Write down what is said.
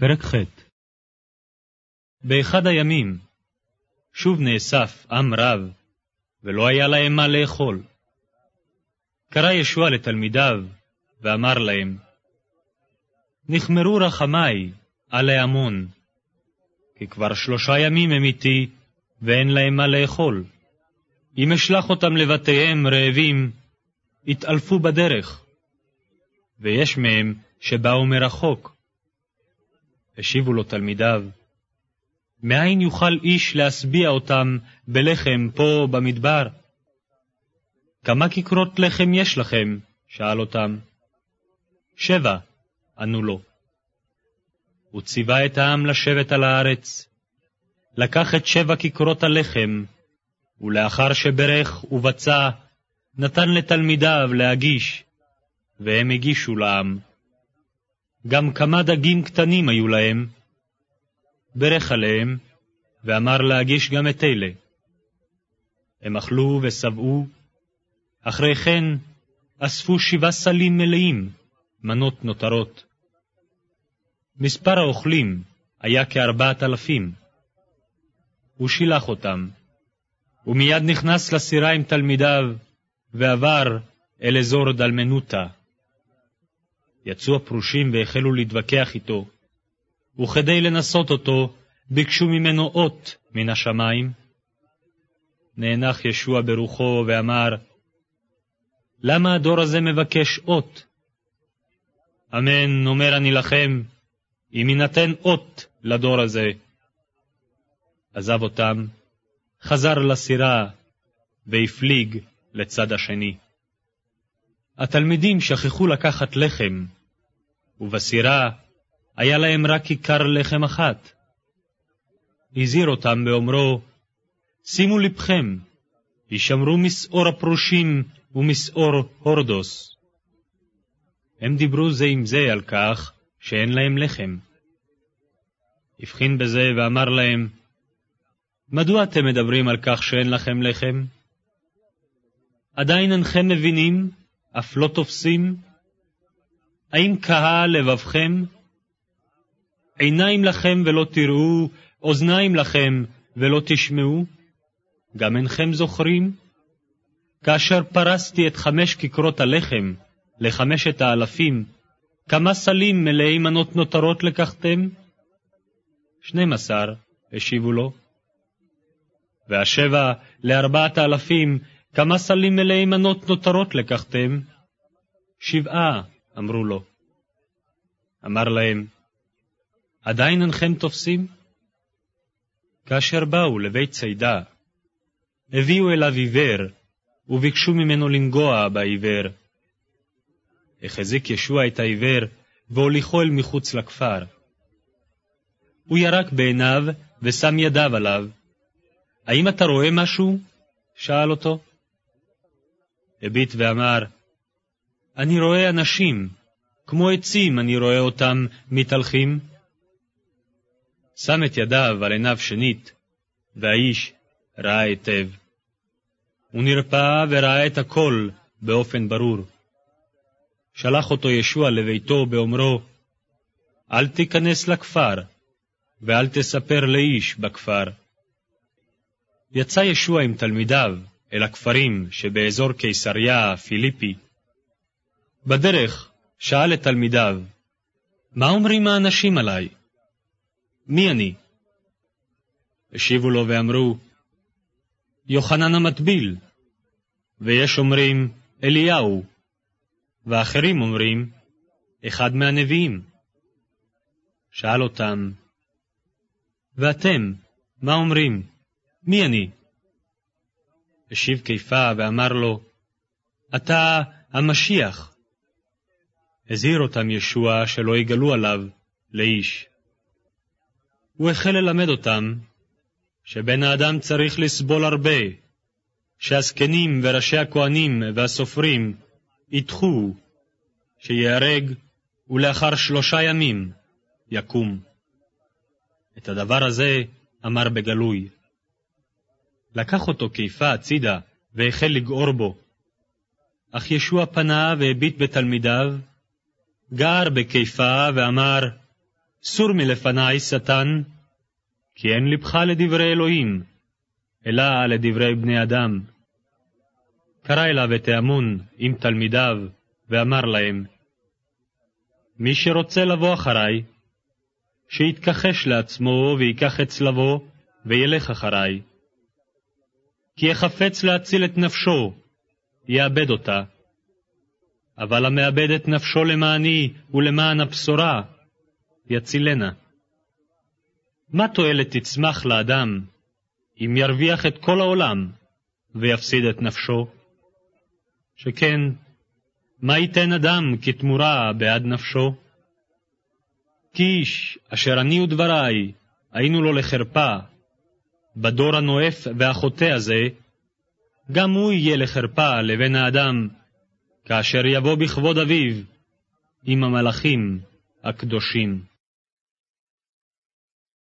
פרק ח' באחד הימים שוב נאסף עם רב, ולא היה להם מה לאכול. קרא ישוע לתלמידיו, ואמר להם, נחמרו רחמי על ההמון, כי כבר שלושה ימים הם איתי, ואין להם מה לאכול. אם אשלח אותם לבתיהם רעבים, יתעלפו בדרך. ויש מהם שבאו מרחוק, השיבו לו תלמידיו, מאין יוכל איש להשביע אותם בלחם פה במדבר? כמה כיכרות לחם יש לכם? שאל אותם. שבע, ענו לו. הוא ציווה את העם לשבת על הארץ. לקח את שבע כיכרות הלחם, ולאחר שברך ובצע, נתן לתלמידיו להגיש, והם הגישו לעם. גם כמה דגים קטנים היו להם. ברך עליהם, ואמר להגיש גם את אלה. הם אכלו ושבעו, אחרי כן אספו שבעה סלים מלאים, מנות נותרות. מספר האוכלים היה כארבעת אלפים. הוא שילח אותם, ומיד נכנס לסירה עם תלמידיו, ועבר אל אזור דלמנותה. יצאו הפרושים והחלו להתווכח איתו, וכדי לנסות אותו, ביקשו ממנו אות מן השמיים. נאנח ישוע ברוחו ואמר, למה הדור הזה מבקש אות? אמן, אומר אני לכם, אם יינתן אות לדור הזה. עזב אותם, חזר לסירה, והפליג לצד השני. התלמידים שכחו לקחת לחם, ובסירה היה להם רק כיכר לחם אחת. הזהיר אותם באומרו, שימו לבכם, הישמרו מסעור הפרושים ומסעור הורדוס. הם דיברו זה עם זה על כך שאין להם לחם. הבחין בזה ואמר להם, מדוע אתם מדברים על כך שאין לכם לחם? עדיין אינכם מבינים, אף לא תופסים, האם קהה לבבכם? עיניים לכם ולא תראו, אוזניים לכם ולא תשמעו? גם אינכם זוכרים? כאשר פרסתי את חמש כיכרות הלחם לחמשת האלפים, כמה סלים מלאי מנות נותרות לקחתם? שנים עשר, השיבו לו. והשבע לארבעת האלפים, כמה סלים מלאי מנות נותרות לקחתם? שבעה, אמרו לו. אמר להם, עדיין אינכם תופסים? כאשר באו לבית צידה, הביאו אליו עיוור, וביקשו ממנו לנגוע בעיוור. החזיק ישוע את העיוור, והוליכו אל מחוץ לכפר. הוא ירק בעיניו, ושם ידיו עליו. האם אתה רואה משהו? שאל אותו. הביט ואמר, אני רואה אנשים, כמו עצים אני רואה אותם מתהלכים. שם את ידיו על עיניו שנית, והאיש ראה היטב. הוא נרפא וראה את הכל באופן ברור. שלח אותו ישוע לביתו באומרו, אל תיכנס לכפר, ואל תספר לאיש בכפר. יצא ישוע עם תלמידיו אל הכפרים שבאזור קיסריה פיליפי, בדרך שאל את תלמידיו, מה אומרים האנשים עלי? מי אני? השיבו לו ואמרו, יוחנן המטביל, ויש אומרים אליהו, ואחרים אומרים, אחד מהנביאים. שאל אותם, ואתם, מה אומרים? מי אני? השיב קיפה ואמר לו, אתה המשיח. הזהיר אותם ישוע שלא יגלו עליו לאיש. הוא החל ללמד אותם שבן האדם צריך לסבול הרבה, שהזקנים וראשי הכהנים והסופרים ידחו, שיהרג, ולאחר שלושה ימים יקום. את הדבר הזה אמר בגלוי. לקח אותו קיפה הצידה והחל לגעור בו. אך ישוע פנה והביט בתלמידיו, גר בקיפה ואמר, סור מלפני, שטן, כי אין לבך לדברי אלוהים, אלא לדברי בני אדם. קרא אליו את האמון עם תלמידיו, ואמר להם, מי שרוצה לבוא אחריי, שיתכחש לעצמו ויקח את צלבו, וילך אחריי. כי יחפץ להציל את נפשו, יאבד אותה. אבל המאבד את נפשו למעני ולמען הבשורה, יצילנה. מה תועלת תצמח לאדם, אם ירוויח את כל העולם, ויפסיד את נפשו? שכן, מה ייתן אדם כתמורה בעד נפשו? כי איש אשר אני ודברי היינו לו לחרפה, בדור הנואף והחוטא הזה, גם הוא יהיה לחרפה לבן האדם, כאשר יבוא בכבוד אביו עם המלאכים הקדושים.